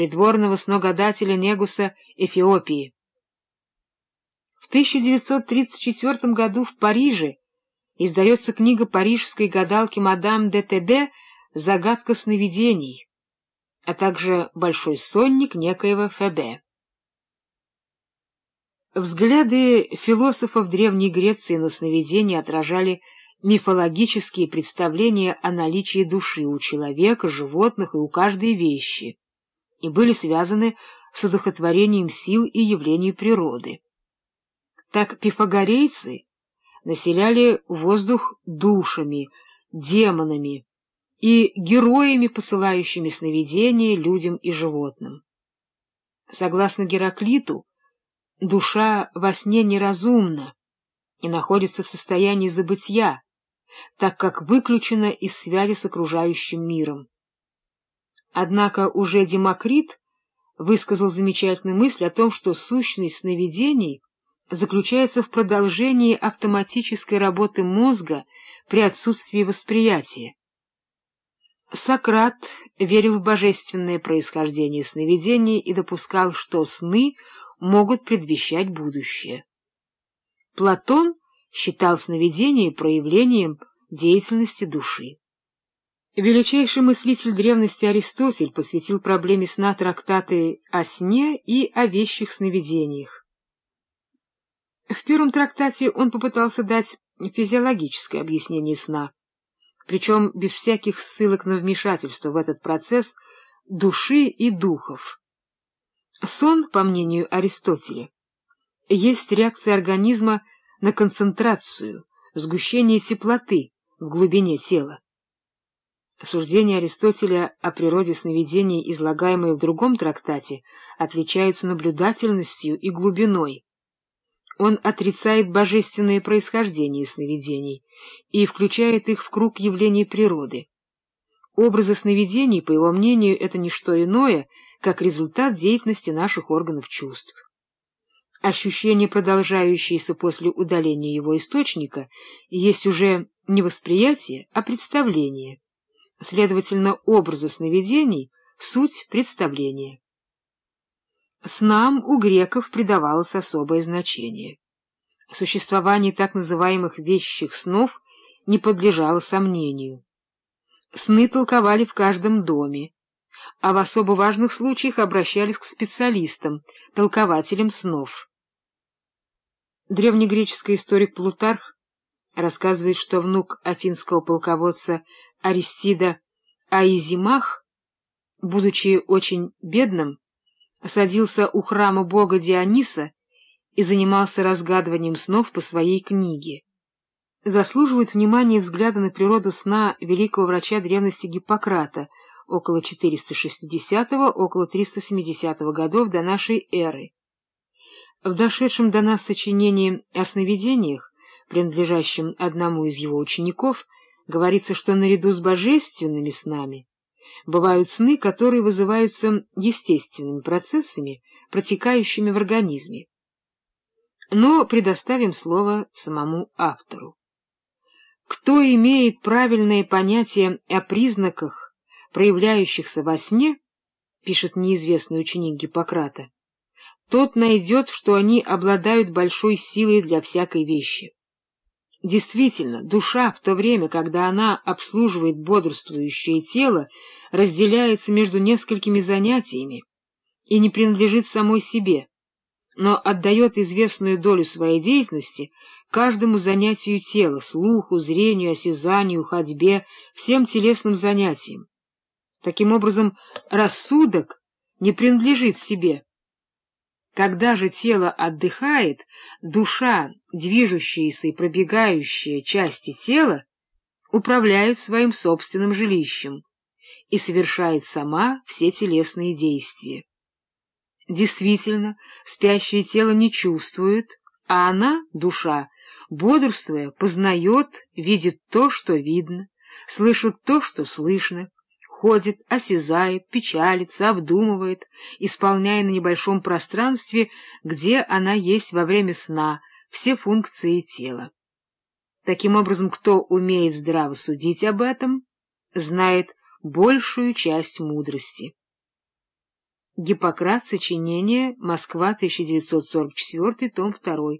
придворного сногадателя Негуса Эфиопии. В 1934 году в Париже издается книга парижской гадалки мадам де «Загадка сновидений», а также большой сонник некоего Фебе. Взгляды философов Древней Греции на сновидения отражали мифологические представления о наличии души у человека, животных и у каждой вещи, и были связаны с одухотворением сил и явлений природы. Так пифагорейцы населяли воздух душами, демонами и героями, посылающими сновидения людям и животным. Согласно Гераклиту, душа во сне неразумна и находится в состоянии забытья, так как выключена из связи с окружающим миром. Однако уже Демокрит высказал замечательную мысль о том, что сущность сновидений заключается в продолжении автоматической работы мозга при отсутствии восприятия. Сократ верил в божественное происхождение сновидений и допускал, что сны могут предвещать будущее. Платон считал сновидение проявлением деятельности души. Величайший мыслитель древности Аристотель посвятил проблеме сна трактаты о сне и о вещих сновидениях. В первом трактате он попытался дать физиологическое объяснение сна, причем без всяких ссылок на вмешательство в этот процесс души и духов. Сон, по мнению Аристотеля, есть реакция организма на концентрацию, сгущение теплоты в глубине тела. Суждения Аристотеля о природе сновидений, излагаемые в другом трактате, отличаются наблюдательностью и глубиной. Он отрицает божественное происхождение сновидений и включает их в круг явлений природы. Образы сновидений, по его мнению, это не что иное, как результат деятельности наших органов чувств. Ощущение, продолжающееся после удаления его источника, есть уже не восприятие, а представление. Следовательно, образы сновидений — суть представления. Снам у греков придавалось особое значение. Существование так называемых вещих снов не подлежало сомнению. Сны толковали в каждом доме, а в особо важных случаях обращались к специалистам, толкователям снов. Древнегреческий историк Плутарх рассказывает, что внук афинского полководца Аристида Аизимах, будучи очень бедным, садился у храма бога Диониса и занимался разгадыванием снов по своей книге. Заслуживает внимания взгляда на природу сна великого врача древности Гиппократа около 460-го, около 370-го годов до нашей эры. В дошедшем до нас сочинении о сновидениях, принадлежащем одному из его учеников, говорится, что наряду с божественными снами бывают сны, которые вызываются естественными процессами, протекающими в организме. Но предоставим слово самому автору. Кто имеет правильное понятие о признаках, проявляющихся во сне, пишет неизвестный ученик Гиппократа, тот найдет, что они обладают большой силой для всякой вещи. Действительно, душа в то время, когда она обслуживает бодрствующее тело, разделяется между несколькими занятиями и не принадлежит самой себе, но отдает известную долю своей деятельности каждому занятию тела, слуху, зрению, осязанию, ходьбе, всем телесным занятиям. Таким образом, рассудок не принадлежит себе. Когда же тело отдыхает, душа, движущаяся и пробегающая части тела, управляет своим собственным жилищем и совершает сама все телесные действия. Действительно, спящее тело не чувствует, а она, душа, бодрствуя, познает, видит то, что видно, слышит то, что слышно, ходит, осязает, печалится, обдумывает, исполняя на небольшом пространстве, где она есть во время сна, все функции тела. Таким образом, кто умеет здраво судить об этом, знает большую часть мудрости. Гиппократ, сочинение, Москва, 1944, том 2,